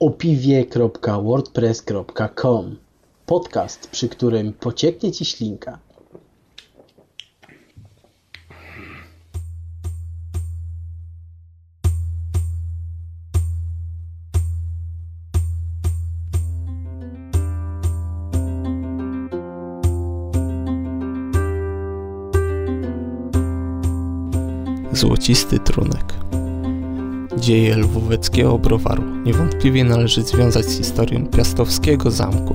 opiwie.wordpress.com Podcast, przy którym pocieknie Ci ślinka. Złocisty trunek. Dzieje lwóweckiego browaru niewątpliwie należy związać z historią piastowskiego zamku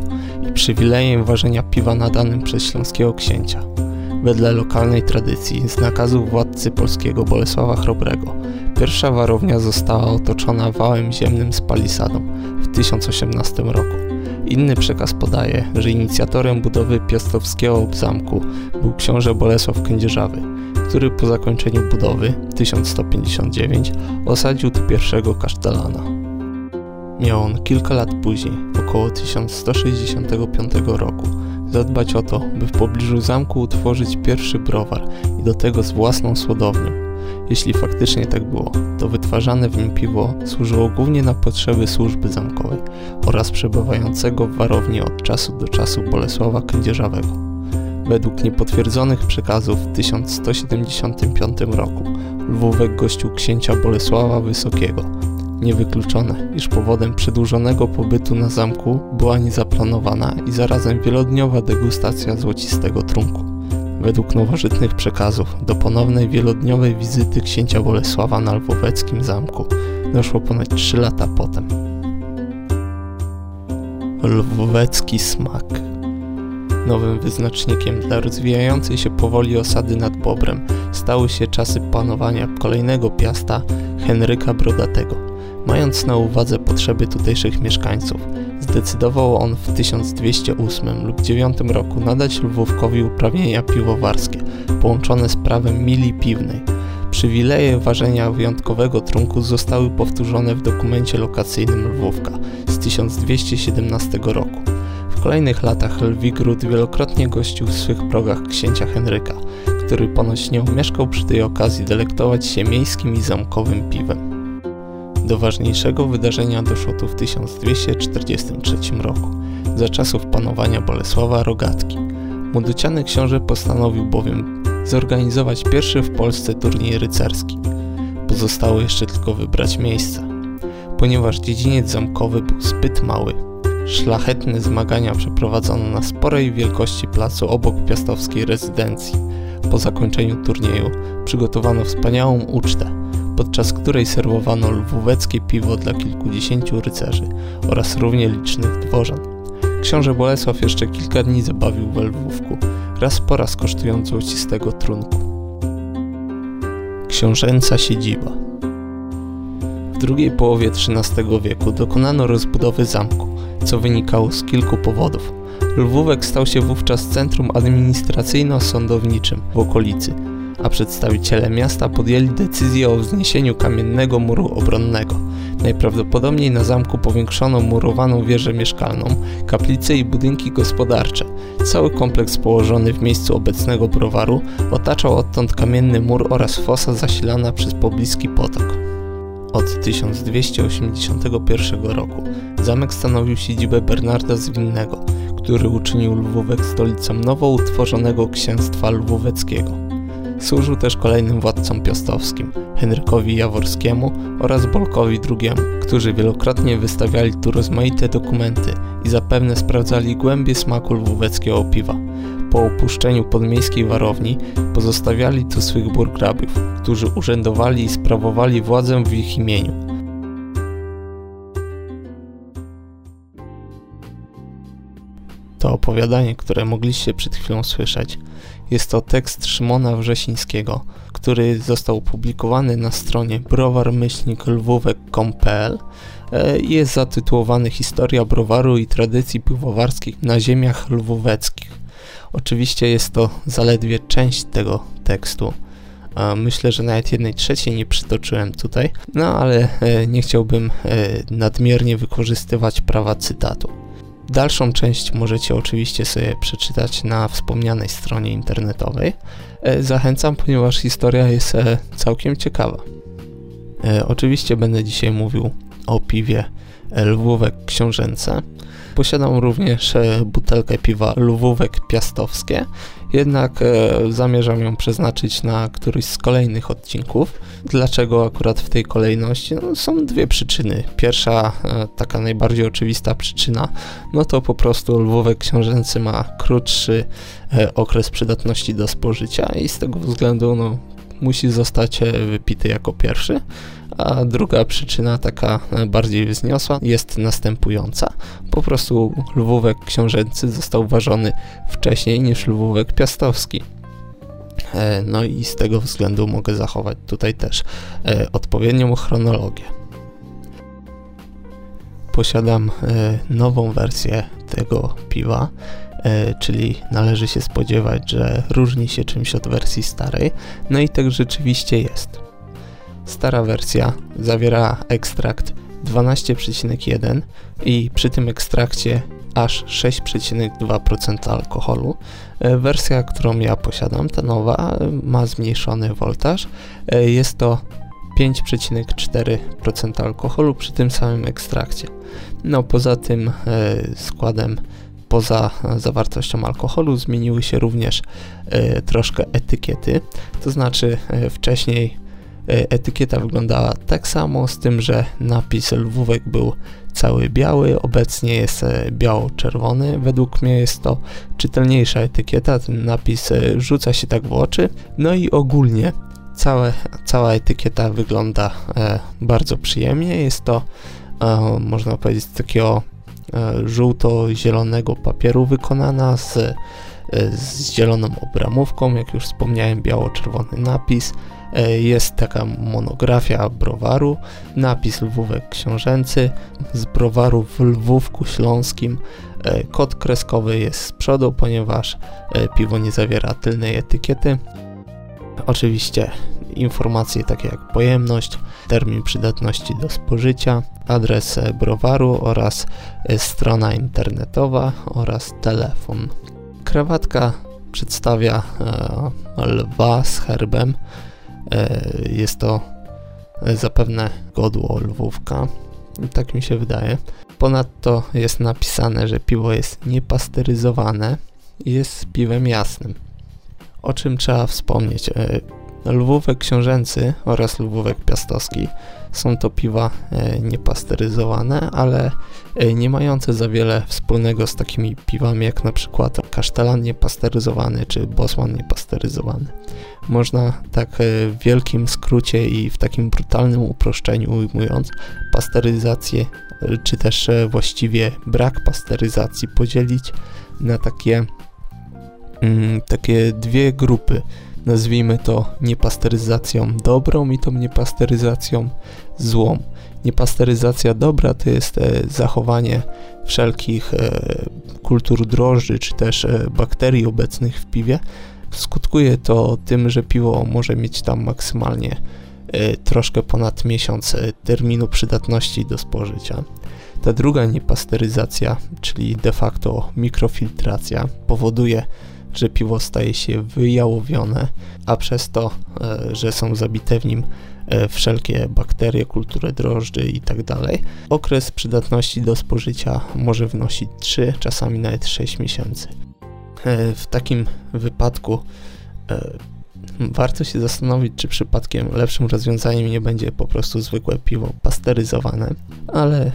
i przywilejem ważenia piwa nadanym przez śląskiego księcia. Wedle lokalnej tradycji, z nakazu władcy polskiego Bolesława Chrobrego, pierwsza warownia została otoczona wałem ziemnym z palisadą w 1018 roku. Inny przekaz podaje, że inicjatorem budowy piastowskiego zamku był książę Bolesław Kędzierzawy, który po zakończeniu budowy 1159 osadził tu pierwszego kasztelana. Miał on kilka lat później, około 1165 roku, zadbać o to, by w pobliżu zamku utworzyć pierwszy browar i do tego z własną słodownią. Jeśli faktycznie tak było, to wytwarzane w nim piwo służyło głównie na potrzeby służby zamkowej oraz przebywającego w warowni od czasu do czasu Bolesława Kędzierzawego. Według niepotwierdzonych przekazów w 1175 roku Lwówek gościł księcia Bolesława Wysokiego. Niewykluczone, iż powodem przedłużonego pobytu na zamku była niezaplanowana i zarazem wielodniowa degustacja złocistego trunku. Według nowożytnych przekazów do ponownej wielodniowej wizyty księcia Bolesława na lwóweckim zamku doszło ponad 3 lata potem. Lwówecki smak Nowym wyznacznikiem dla rozwijającej się powoli osady nad Bobrem stały się czasy panowania kolejnego piasta Henryka Brodatego. Mając na uwadze potrzeby tutejszych mieszkańców, zdecydował on w 1208 lub 9 roku nadać Lwówkowi uprawnienia piwowarskie połączone z prawem mili piwnej. Przywileje ważenia wyjątkowego trunku zostały powtórzone w dokumencie lokacyjnym Lwówka z 1217 roku kolejnych latach Lwigród wielokrotnie gościł w swych progach księcia Henryka, który ponoć nie umieszkał przy tej okazji delektować się miejskim i zamkowym piwem. Do ważniejszego wydarzenia doszło tu w 1243 roku, za czasów panowania Bolesława Rogatki. Młodociany książę postanowił bowiem zorganizować pierwszy w Polsce turniej rycerski. Pozostało jeszcze tylko wybrać miejsce. Ponieważ dziedziniec zamkowy był zbyt mały, Szlachetne zmagania przeprowadzono na sporej wielkości placu obok piastowskiej rezydencji. Po zakończeniu turnieju przygotowano wspaniałą ucztę, podczas której serwowano lwóweckie piwo dla kilkudziesięciu rycerzy oraz równie licznych dworzan. Książę Bolesław jeszcze kilka dni zabawił we Lwówku, raz po raz kosztując złocistego trunku. Książęca siedziba W drugiej połowie XIII wieku dokonano rozbudowy zamku co wynikało z kilku powodów. Lwówek stał się wówczas centrum administracyjno-sądowniczym w okolicy, a przedstawiciele miasta podjęli decyzję o wzniesieniu kamiennego muru obronnego. Najprawdopodobniej na zamku powiększono murowaną wieżę mieszkalną, kaplice i budynki gospodarcze. Cały kompleks położony w miejscu obecnego browaru otaczał odtąd kamienny mur oraz fosa zasilana przez pobliski potok. Od 1281 roku zamek stanowił siedzibę Bernarda Zwinnego, który uczynił Lwówek stolicą nowo utworzonego księstwa lwóweckiego. Służył też kolejnym władcom piastowskim, Henrykowi Jaworskiemu oraz Bolkowi II, którzy wielokrotnie wystawiali tu rozmaite dokumenty i zapewne sprawdzali głębie smaku lwóweckiego piwa po opuszczeniu podmiejskiej warowni pozostawiali tu swych burgrabiów, którzy urzędowali i sprawowali władzę w ich imieniu. To opowiadanie, które mogliście przed chwilą słyszeć, jest to tekst Szymona Wrzesińskiego, który został opublikowany na stronie browarmyślniklwówek.pl e, jest zatytułowany Historia browaru i tradycji piwowarskich na ziemiach lwóweckich. Oczywiście jest to zaledwie część tego tekstu. Myślę, że nawet jednej trzeciej nie przytoczyłem tutaj, no ale e, nie chciałbym e, nadmiernie wykorzystywać prawa cytatu. Dalszą część możecie oczywiście sobie przeczytać na wspomnianej stronie internetowej. E, zachęcam, ponieważ historia jest całkiem ciekawa. Oczywiście będę dzisiaj mówił o piwie Lwówek Książęce. Posiadam również e, butelkę piwa Lwówek Piastowskie, jednak e, zamierzam ją przeznaczyć na któryś z kolejnych odcinków. Dlaczego akurat w tej kolejności? No, są dwie przyczyny. Pierwsza, e, taka najbardziej oczywista przyczyna, no to po prostu Lwówek Książęcy ma krótszy okres przydatności do spożycia i z tego względu no, musi zostać wypity jako pierwszy. A druga przyczyna, taka bardziej wzniosła, jest następująca. Po prostu lwówek książęcy został ważony wcześniej niż lwówek piastowski. E, no i z tego względu mogę zachować tutaj też e, odpowiednią chronologię. Posiadam e, nową wersję tego piwa, czyli należy się spodziewać, że różni się czymś od wersji starej. No i tak rzeczywiście jest. Stara wersja zawiera ekstrakt 12,1 i przy tym ekstrakcie aż 6,2% alkoholu. E, wersja, którą ja posiadam, ta nowa, ma zmniejszony voltaż. E, jest to 5,4% alkoholu przy tym samym ekstrakcie. No poza tym e, składem, poza zawartością alkoholu zmieniły się również troszkę etykiety, to znaczy wcześniej E, etykieta wyglądała tak samo, z tym, że napis lwówek był cały biały, obecnie jest e, biało-czerwony. Według mnie jest to czytelniejsza etykieta, ten napis e, rzuca się tak w oczy. No i ogólnie całe, cała etykieta wygląda e, bardzo przyjemnie. Jest to, e, można powiedzieć, takiego e, żółto-zielonego papieru wykonana z, z zieloną obramówką, jak już wspomniałem, biało-czerwony napis. E, jest taka monografia browaru, napis Lwówek Książęcy z browaru w Lwówku Śląskim. E, kod kreskowy jest z przodu, ponieważ e, piwo nie zawiera tylnej etykiety. Oczywiście informacje takie jak pojemność, termin przydatności do spożycia, adres browaru oraz strona internetowa oraz telefon. Krawatka przedstawia lwa z herbem E, jest to zapewne godło Lwówka, tak mi się wydaje. Ponadto jest napisane, że piwo jest niepasteryzowane i jest piwem jasnym. O czym trzeba wspomnieć? Lwówek książęcy oraz lwówek piastowski są to piwa e, niepasteryzowane, ale e, nie mające za wiele wspólnego z takimi piwami jak na przykład kasztelan niepasteryzowany czy bosman niepasteryzowany. Można tak e, w wielkim skrócie i w takim brutalnym uproszczeniu ujmując pasteryzację czy też właściwie brak pasteryzacji podzielić na takie, mm, takie dwie grupy nazwijmy to niepasteryzacją dobrą i tą niepasteryzacją złą. Niepasteryzacja dobra to jest e, zachowanie wszelkich e, kultur drożdży czy też e, bakterii obecnych w piwie. Skutkuje to tym, że piwo może mieć tam maksymalnie troszkę ponad miesiąc terminu przydatności do spożycia. Ta druga niepasteryzacja, czyli de facto mikrofiltracja, powoduje, że piwo staje się wyjałowione, a przez to, e, że są zabite w nim e, wszelkie bakterie, kultury drożdży itd. Tak okres przydatności do spożycia może wynosić 3, czasami nawet 6 miesięcy. E, w takim wypadku warto się zastanowić, czy przypadkiem lepszym rozwiązaniem nie będzie po prostu zwykłe piwo pasteryzowane, ale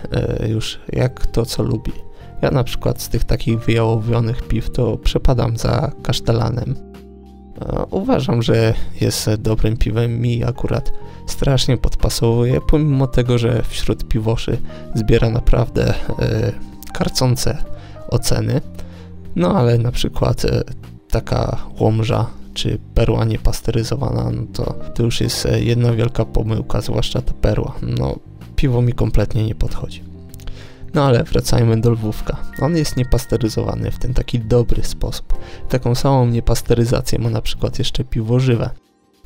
już jak to co lubi. Ja na przykład z tych takich wyjałowionych piw to przepadam za kasztelanem. Uważam, że jest dobrym piwem mi akurat strasznie podpasowuje, pomimo tego, że wśród piwoszy zbiera naprawdę e, karcące oceny. No ale na przykład e, taka łomża czy perła niepasteryzowana, no to, to już jest jedna wielka pomyłka, zwłaszcza ta perła. No, piwo mi kompletnie nie podchodzi. No ale wracajmy do lwówka. On jest niepasteryzowany w ten taki dobry sposób. Taką samą niepasteryzację ma na przykład jeszcze piwo żywe.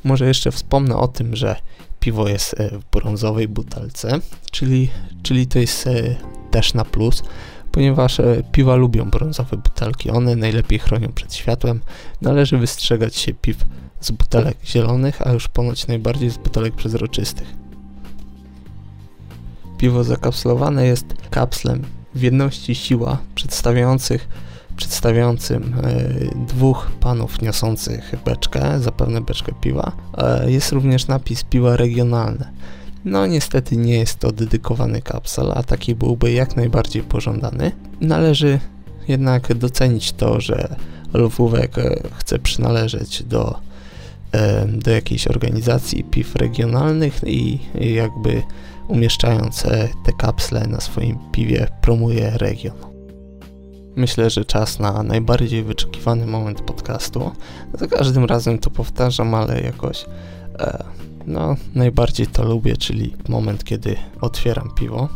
Może jeszcze wspomnę o tym, że piwo jest e, w brązowej butelce, czyli, czyli to jest e, też na plus, ponieważ e, piwa lubią brązowe butelki. One najlepiej chronią przed światłem. Należy wystrzegać się piw z butelek zielonych, a już ponoć najbardziej z butelek przezroczystych. Piwo zakapslowane jest kapslem w jedności siła przedstawiających przedstawiającym e, dwóch panów niosących beczkę, zapewne beczkę piwa. E, jest również napis piwa regionalne. No niestety nie jest to dedykowany kapsel, a taki byłby jak najbardziej pożądany. Należy jednak docenić to, że Lwówek e, chce przynależeć do, do jakiejś organizacji piw regionalnych i jakby umieszczając te kapsle na swoim piwie promuje region. Myślę, że czas na najbardziej wyczekiwany moment podcastu. Za każdym razem to powtarzam, ale jakoś e, no, najbardziej to lubię, czyli moment, kiedy otwieram piwo.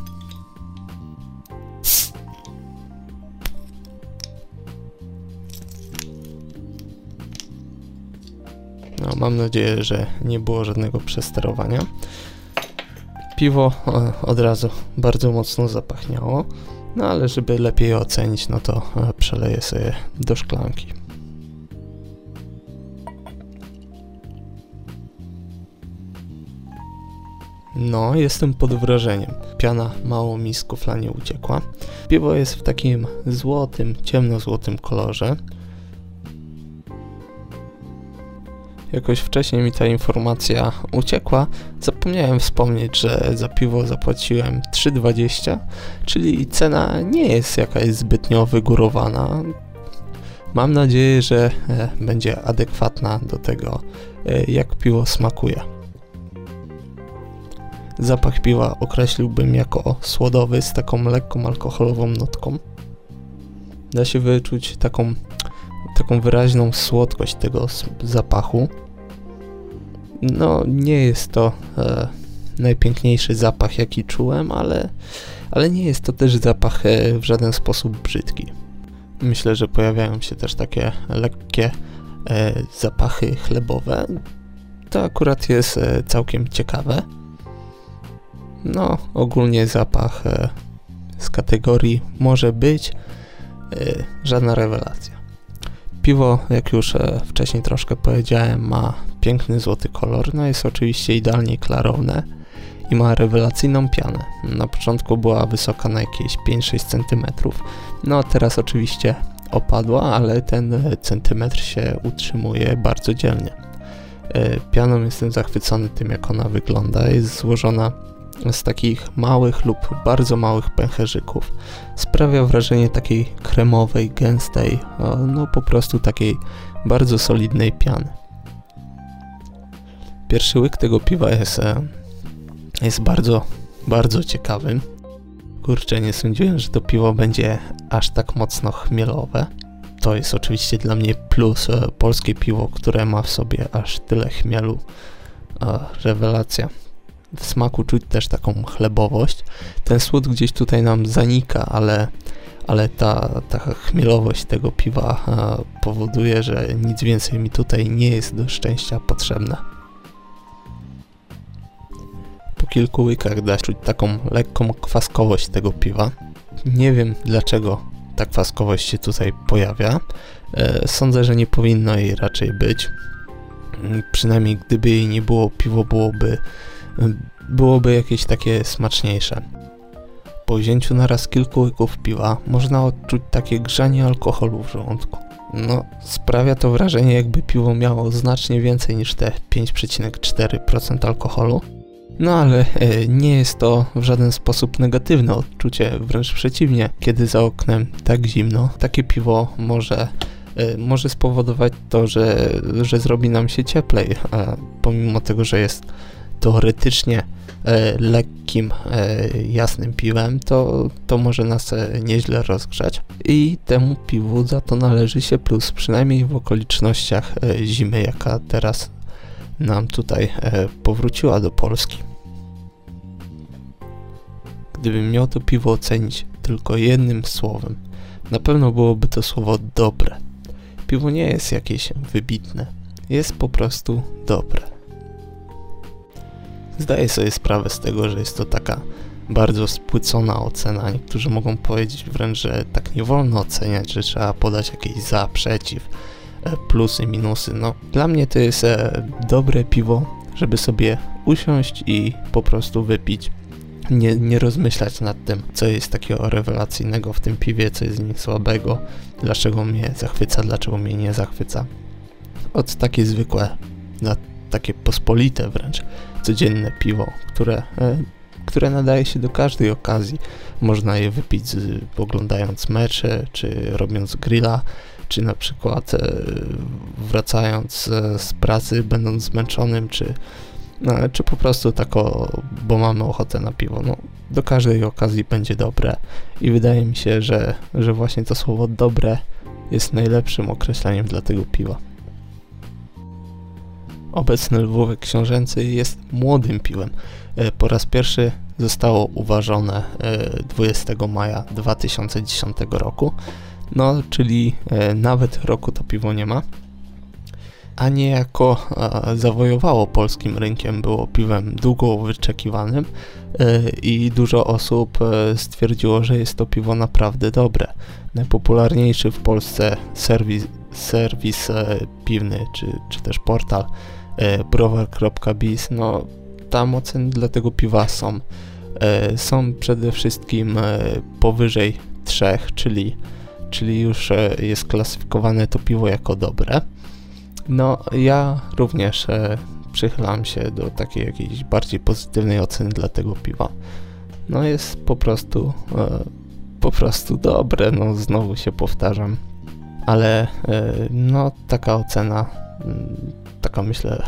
No, mam nadzieję, że nie było żadnego przesterowania. Piwo od razu bardzo mocno zapachniało. No ale żeby lepiej ocenić, no to e, przeleję sobie do szklanki. No, jestem pod wrażeniem. Piana mało mi z kufla nie uciekła. Piwo jest w takim złotym, ciemnozłotym kolorze. Jakoś wcześniej mi ta informacja uciekła. Zapomniałem wspomnieć, że za piwo zapłaciłem 3,20, czyli cena nie jest jakaś zbytnio wygórowana. Mam nadzieję, że e, będzie adekwatna do tego, e, jak piwo smakuje. Zapach piwa określiłbym jako słodowy z taką lekką alkoholową nutką. Da się wyczuć taką taką wyraźną słodkość tego zapachu. No, nie jest to e, najpiękniejszy zapach, jaki czułem, ale, ale nie jest to też zapach e, w żaden sposób brzydki. Myślę, że pojawiają się też takie lekkie e, zapachy chlebowe. To akurat jest e, całkiem ciekawe. No, ogólnie zapach e, z kategorii może być, e, żadna rewelacja. Piwo, jak już e, wcześniej troszkę powiedziałem, ma piękny złoty kolor, no jest oczywiście idealnie klarowne i ma rewelacyjną pianę. Na początku była wysoka na jakieś 5-6 cm, no teraz oczywiście opadła, ale ten centymetr się utrzymuje bardzo dzielnie. E, pianą jestem zachwycony tym, jak ona wygląda. Jest złożona z takich małych lub bardzo małych pęcherzyków. Sprawia wrażenie takiej kremowej, gęstej, no po prostu takiej bardzo solidnej piany. Pierwszy łyk tego piwa jest, e, jest bardzo, bardzo ciekawy. Kurczę, nie sądziłem, że to piwo będzie aż tak mocno chmielowe. To jest oczywiście dla mnie plus e, polskie piwo, które ma w sobie aż tyle chmielu. Rewelacja w smaku czuć też taką chlebowość. Ten słód gdzieś tutaj nam zanika, ale, ale ta, ta chmielowość tego piwa powoduje, że nic więcej mi tutaj nie jest do szczęścia potrzebne. Po kilku łykach da się czuć taką lekką kwaskowość tego piwa. Nie wiem dlaczego ta kwaskowość się tutaj pojawia. E, sądzę, że nie powinno jej raczej być. Przynajmniej gdyby jej nie było, piwo byłoby byłoby jakieś takie smaczniejsze. Po wzięciu naraz kilku łyków piwa można odczuć takie grzanie alkoholu w żołądku. No, sprawia to wrażenie jakby piwo miało znacznie więcej niż te 5,4% alkoholu. No ale e, nie jest to w żaden sposób negatywne odczucie, wręcz przeciwnie, kiedy za oknem tak zimno, takie piwo może e, może spowodować to, że, że zrobi nam się cieplej, pomimo tego, że jest teoretycznie e, lekkim, e, jasnym piwem, to, to może nas e, nieźle rozgrzać. I temu piwu za to należy się plus, przynajmniej w okolicznościach zimy, jaka teraz nam tutaj powróciła do Polski. Gdybym miał to piwo ocenić tylko jednym słowem, na pewno byłoby to słowo dobre. Piwo nie jest jakieś wybitne, jest po prostu dobre. Zdaję sobie sprawę z tego, że jest to taka bardzo spłycona ocena. Niektórzy mogą powiedzieć wręcz, że tak nie wolno oceniać, że trzeba podać jakieś za, przeciw, e, plusy, minusy. No, dla mnie to jest e, dobre piwo, żeby sobie usiąść i po prostu wypić nie, nie rozmyślać nad tym, co jest takiego rewelacyjnego w tym piwie, co jest z nim słabego, dlaczego mnie zachwyca, dlaczego mnie nie zachwyca. Od takie zwykłe, na takie pospolite wręcz, codzienne piwo, które, e, które nadaje się do każdej okazji. Można je wypić oglądając mecze, czy robiąc grilla, czy na przykład e, wracając z pracy, będąc zmęczonym, czy, czy po prostu tako, bo mamy ochotę na piwo. No, do każdej okazji będzie dobre i wydaje mi się, że, że właśnie to słowo dobre jest najlepszym określeniem dla tego piwa. Obecny Lwówek Książęcy jest młodym piwem. E, po raz pierwszy zostało uważone 20 e, maja 2010 roku, no czyli e, nawet roku to piwo nie ma, a niejako zawojowało polskim rynkiem, było piwem długo wyczekiwanym i dużo osób stwierdziło, że jest to piwo naprawdę dobre. Najpopularniejszy w Polsce serwis, serwis piwny, czy, czy też portal E, browar.biz, no tam oceny dla tego piwa są. E, są przede wszystkim e, powyżej 3, czyli, czyli już jest klasyfikowane to piwo jako dobre. No ja również przychylam się do takiej jakiejś bardziej pozytywnej oceny dla tego piwa. No jest po prostu po prostu dobre, no znowu się powtarzam. Ale no taka ocena mm, taka myślę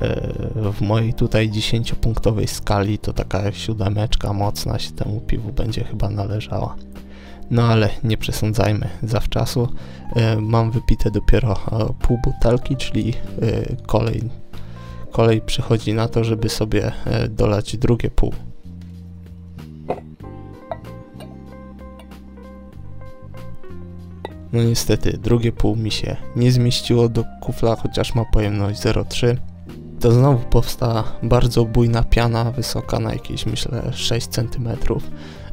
e, w mojej tutaj 10-punktowej skali to taka siódemeczka mocna się temu piwu będzie chyba należała. No ale nie przesądzajmy zawczasu. E, mam wypite dopiero e, pół butelki, czyli kolej, kolej przychodzi na to, żeby sobie dolać drugie pół. No niestety, drugie pół mi się nie zmieściło do kufla, chociaż ma pojemność 0,3. To znowu powstała bardzo bujna piana, wysoka na jakieś myślę 6 cm.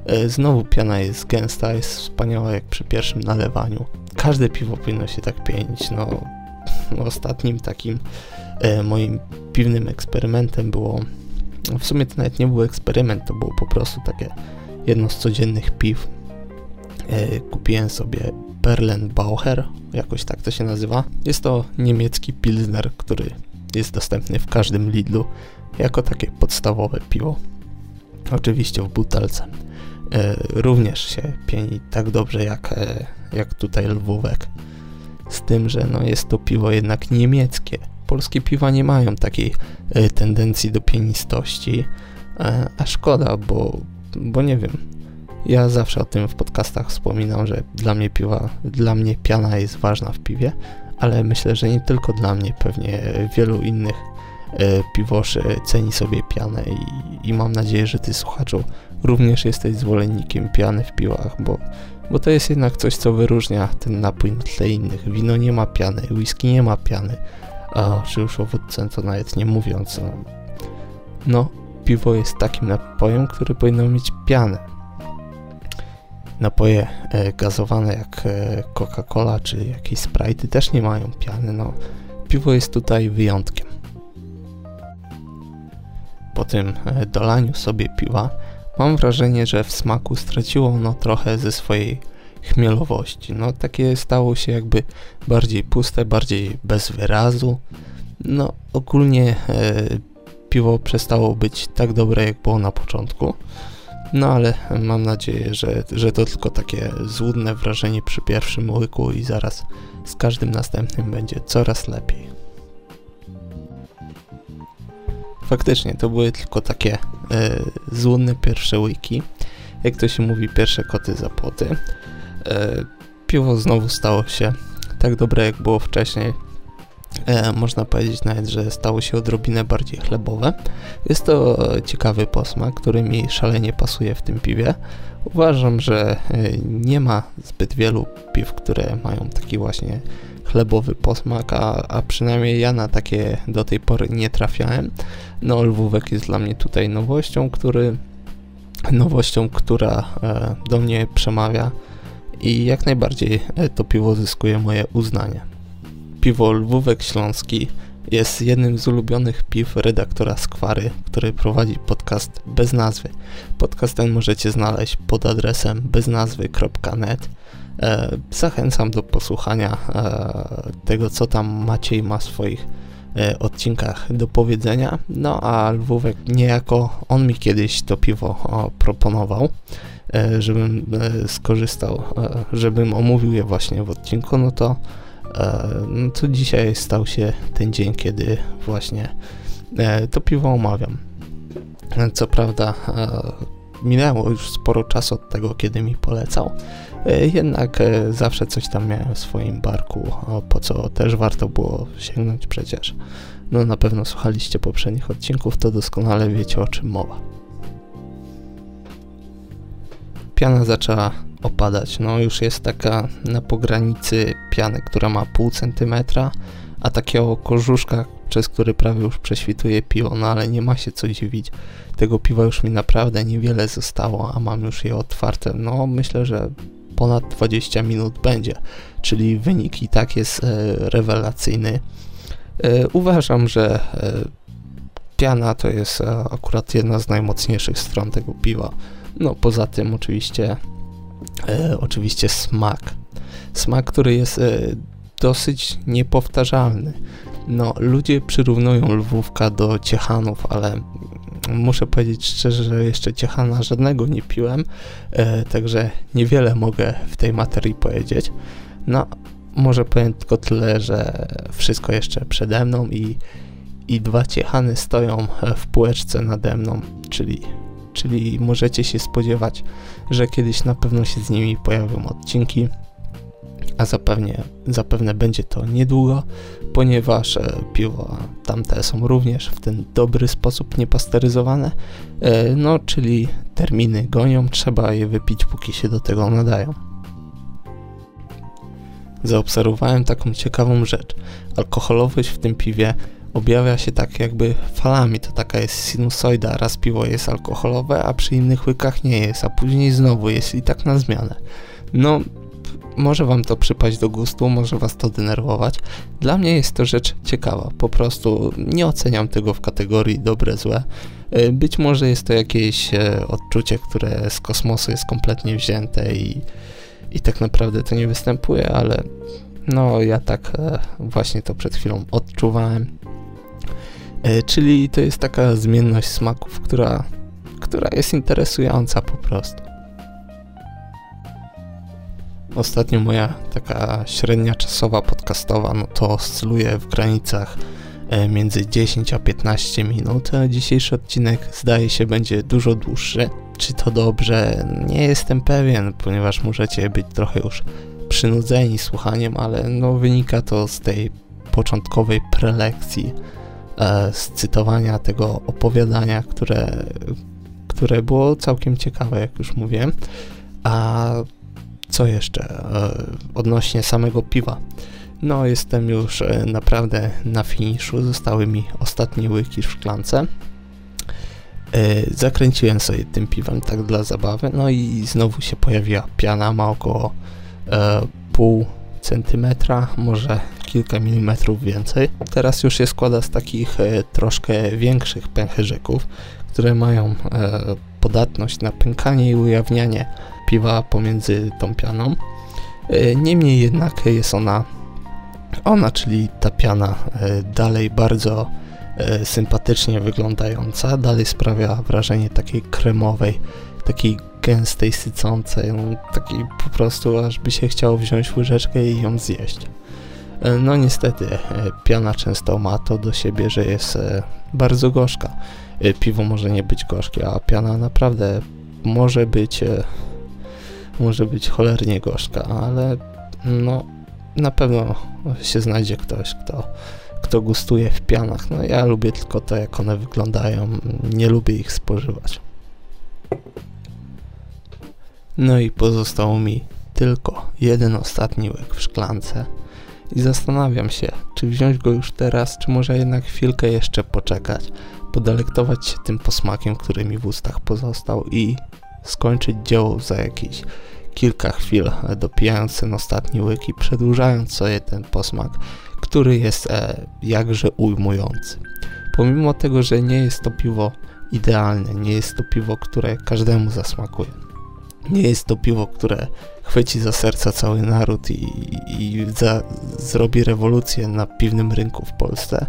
E, znowu piana jest gęsta, jest wspaniała jak przy pierwszym nalewaniu. Każde piwo powinno się tak pienić. No, ostatnim takim e, moim piwnym eksperymentem było, w sumie to nawet nie był eksperyment, to było po prostu takie jedno z codziennych piw. E, kupiłem sobie Perlenbauer, jakoś tak to się nazywa. Jest to niemiecki pilsner, który jest dostępny w każdym Lidlu jako takie podstawowe piwo. Oczywiście w butelce. E, również się pieni tak dobrze jak, e, jak tutaj lwówek. Z tym, że no jest to piwo jednak niemieckie. Polskie piwa nie mają takiej e, tendencji do pienistości, e, a szkoda, bo, bo nie wiem, ja zawsze o tym w podcastach wspominam, że dla mnie piwa, dla mnie piana jest ważna w piwie, ale myślę, że nie tylko dla mnie, pewnie wielu innych e, piwoszy ceni sobie pianę i, i mam nadzieję, że ty słuchaczu również jesteś zwolennikiem piany w piłach, bo, bo to jest jednak coś, co wyróżnia ten napój na tle innych. Wino nie ma piany, whisky nie ma piany, a czy już o wódce to nawet nie mówiąc. No, piwo jest takim napojem, który powinno mieć pianę napoje e, gazowane jak e, Coca-Cola czy jakieś Sprite też nie mają piany. No, piwo jest tutaj wyjątkiem. Po tym e, dolaniu sobie piwa mam wrażenie, że w smaku straciło ono trochę ze swojej chmielowości. No takie stało się jakby bardziej puste, bardziej bez wyrazu. No ogólnie e, piwo przestało być tak dobre jak było na początku. No ale mam nadzieję, że, że to tylko takie złudne wrażenie przy pierwszym łyku i zaraz z każdym następnym będzie coraz lepiej. Faktycznie, to były tylko takie e, złudne pierwsze łyki. Jak to się mówi, pierwsze koty za płoty. E, piwo znowu stało się tak dobre jak było wcześniej, można powiedzieć nawet, że stało się odrobinę bardziej chlebowe. Jest to ciekawy posmak, który mi szalenie pasuje w tym piwie. Uważam, że e, nie ma zbyt wielu piw, które mają taki właśnie chlebowy posmak, a, a przynajmniej ja na takie do tej pory nie trafiałem. No, lwówek jest dla mnie tutaj nowością, który, nowością, która e, do mnie przemawia i jak najbardziej to piwo zyskuje moje uznanie piwo Lwówek Śląski jest jednym z ulubionych piw redaktora Skwary, który prowadzi podcast bez nazwy. Podcast ten możecie znaleźć pod adresem beznazwy.net. E, zachęcam do posłuchania e, tego, co tam Maciej ma w swoich e, odcinkach do powiedzenia. No a Lwówek niejako on mi kiedyś to piwo proponował, żebym skorzystał, żebym omówił je właśnie w odcinku, no to to dzisiaj stał się ten dzień, kiedy właśnie to piwo omawiam. Co prawda minęło już sporo czasu od tego, kiedy mi polecał, E, jednak e, zawsze coś tam miałem w swoim barku, po co też warto było sięgnąć przecież. No na pewno słuchaliście poprzednich odcinków, to doskonale wiecie o czym mowa. Piana zaczęła opadać, no już jest taka na pogranicy piany, która ma pół centymetra, a takiego korzuszka, przez który prawie już prześwituje piwo, no ale nie ma się co dziwić. Tego piwa już mi naprawdę niewiele zostało, a mam już je otwarte. No myślę, że ponad 20 minut będzie, czyli wynik i tak jest e, rewelacyjny. E, uważam, że e, piana to jest akurat jedna z najmocniejszych stron tego piwa. No poza tym oczywiście oczywiście smak. Smak, który jest dosyć niepowtarzalny. No, ludzie przyrównują Lwówka do Ciechanów, ale muszę powiedzieć szczerze, że jeszcze Ciechana żadnego nie piłem, e, także niewiele mogę w tej materii powiedzieć. No, może powiem tylko tyle, że wszystko jeszcze przede mną i, i dwa Ciechany stoją w półeczce nade mną, czyli, czyli możecie się spodziewać, że kiedyś na pewno się z nimi pojawią odcinki a zapewne, zapewne będzie to niedługo, ponieważ e, piwa tamte są również w ten dobry sposób niepasteryzowane, e, no czyli terminy gonią, trzeba je wypić póki się do tego nadają. Zaobserwowałem taką ciekawą rzecz. Alkoholowość w tym piwie objawia się tak jakby falami, to taka jest sinusoida, raz piwo jest alkoholowe, a przy innych łykach nie jest, a później znowu jest i tak na zmianę. No, może wam to przypaść do gustu, może was to denerwować. Dla mnie jest to rzecz ciekawa, po prostu nie oceniam tego w kategorii dobre, złe. E, być może jest to jakieś e, odczucie, które z kosmosu jest kompletnie wzięte i, i tak naprawdę to nie występuje, ale no ja tak e, właśnie to przed chwilą odczuwałem. Czyli to jest taka zmienność smaków, która, która jest interesująca po prostu. Ostatnio moja taka średnia czasowa podcastowa, no to oscyluje w granicach e, między 10 a 15 minut. A dzisiejszy odcinek zdaje się będzie dużo dłuższy. Czy to dobrze? Nie jestem pewien, ponieważ możecie być trochę już przynudzeni słuchaniem, ale no wynika to z tej początkowej prelekcji, e, z cytowania tego opowiadania, które, które było całkiem ciekawe, jak już mówiłem. A co jeszcze e, odnośnie samego piwa? No, jestem już e, naprawdę na finiszu. Zostały mi ostatnie łyki w szklance. E, zakręciłem sobie tym piwem tak dla zabawy, no i znowu się pojawiła piana, ma około pół centymetra, może kilka milimetrów więcej. Teraz już się składa z takich troszkę większych pęcherzyków, które mają podatność na pękanie i ujawnianie piwa pomiędzy tą pianą. E, niemniej jednak jest ona, ona, czyli ta piana, e, dalej bardzo e, sympatycznie wyglądająca, dalej sprawia wrażenie takiej kremowej, takiej gęstej, sycącej, takiej po prostu aż by się chciało wziąć łyżeczkę i ją zjeść. No niestety, piana często ma to do siebie, że jest bardzo gorzka. Piwo może nie być gorzkie, a piana naprawdę może być może być cholernie gorzka, ale no na pewno się znajdzie ktoś, kto, kto gustuje w pianach. No ja lubię tylko to, jak one wyglądają, nie lubię ich spożywać. No i pozostało mi tylko jeden ostatni łyk w szklance i zastanawiam się, czy wziąć go już teraz, czy może jednak chwilkę jeszcze poczekać, podelektować się tym posmakiem, który mi w ustach pozostał i skończyć dzieło za jakieś kilka chwil, dopijając ten ostatni łyk i przedłużając sobie ten posmak, który jest e, jakże ujmujący. Pomimo tego, że nie jest to piwo idealne, nie jest to piwo, które każdemu zasmakuje. Nie jest to piwo, które chwyci za serca cały naród i, i za, zrobi rewolucję na piwnym rynku w Polsce.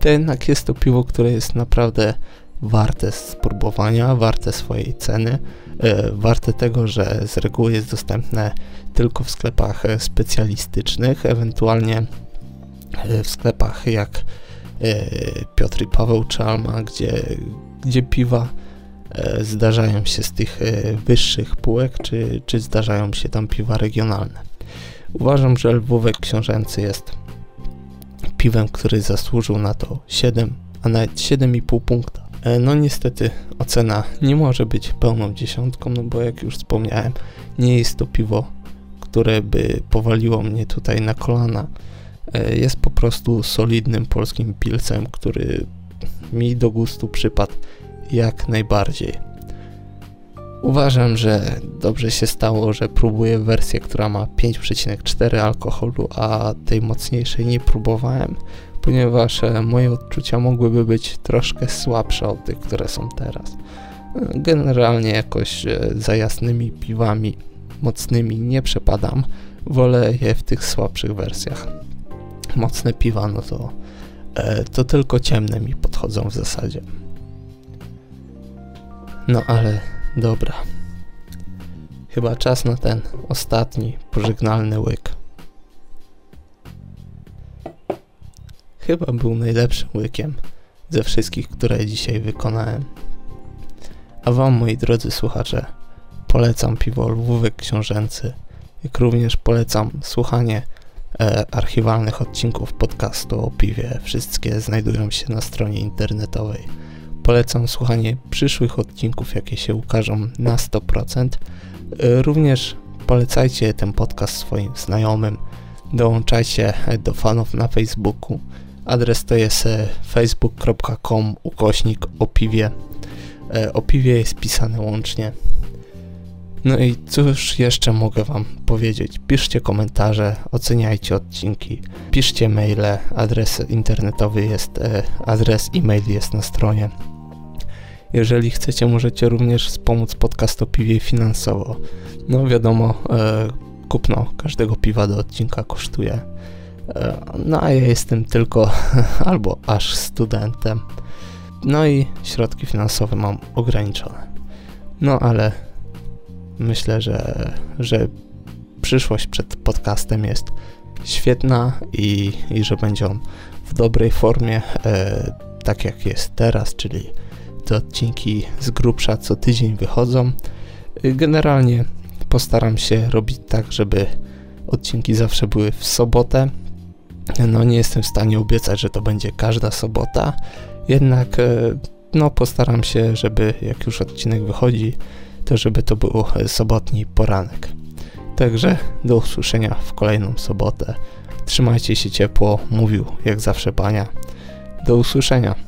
To jednak jest to piwo, które jest naprawdę warte spróbowania, warte swojej ceny, e, warte tego, że z reguły jest dostępne tylko w sklepach e, specjalistycznych, ewentualnie e, w sklepach jak Piotr i Paweł czy Alma, gdzie, gdzie piwa zdarzają się z tych wyższych półek, czy, czy zdarzają się tam piwa regionalne. Uważam, że Lwówek Książęcy jest piwem, który zasłużył na to 7, a nawet 7,5 punkta. E, no niestety ocena nie może być pełną dziesiątką, no bo jak już wspomniałem, nie jest to piwo, które by powaliło mnie tutaj na kolana. E, jest po prostu solidnym polskim pilcem, który mi do gustu przypadł jak najbardziej. Uważam, że dobrze się stało, że próbuję wersję, która ma 5,4 alkoholu, a tej mocniejszej nie próbowałem, ponieważ e, moje odczucia mogłyby być troszkę słabsze od tych, które są teraz. Generalnie jakoś e, za jasnymi piwami mocnymi nie przepadam, wolę je w tych słabszych wersjach. Mocne piwa, no to, e, to tylko ciemne mi podchodzą w zasadzie. No ale dobra. Chyba czas na ten ostatni pożegnalny łyk. Chyba był najlepszym łykiem ze wszystkich, które dzisiaj wykonałem. A Wam, moi drodzy słuchacze, polecam piwo Lwówek Książęcy, jak również polecam słuchanie e, archiwalnych odcinków podcastu o piwie. Wszystkie znajdują się na stronie internetowej. Polecam słuchanie przyszłych odcinków, jakie się ukażą na 100%. E, również polecajcie ten podcast swoim znajomym. Dołączajcie do fanów na Facebooku. Adres to jest e, facebook.com ukośnik o piwie. E, o piwie jest pisane łącznie. No i cóż jeszcze mogę wam powiedzieć? Piszcie komentarze, oceniajcie odcinki, piszcie maile, adres internetowy jest, e, adres e-mail jest na stronie. Jeżeli chcecie, możecie również wspomóc podcast o piwie finansowo. No wiadomo, kupno każdego piwa do odcinka kosztuje no a ja jestem tylko albo aż studentem. No i środki finansowe mam ograniczone. No ale myślę, że, że przyszłość przed podcastem jest świetna i, i że będzie on w dobrej formie, e, tak jak jest teraz, czyli te odcinki z grubsza co tydzień wychodzą. Generalnie postaram się robić tak, żeby odcinki zawsze były w sobotę, no nie jestem w stanie obiecać, że to będzie każda sobota, jednak e, no postaram się, żeby jak już odcinek wychodzi, to żeby to był sobotni poranek. Także do usłyszenia w kolejną sobotę. Trzymajcie się ciepło, mówił jak zawsze pania. Do usłyszenia.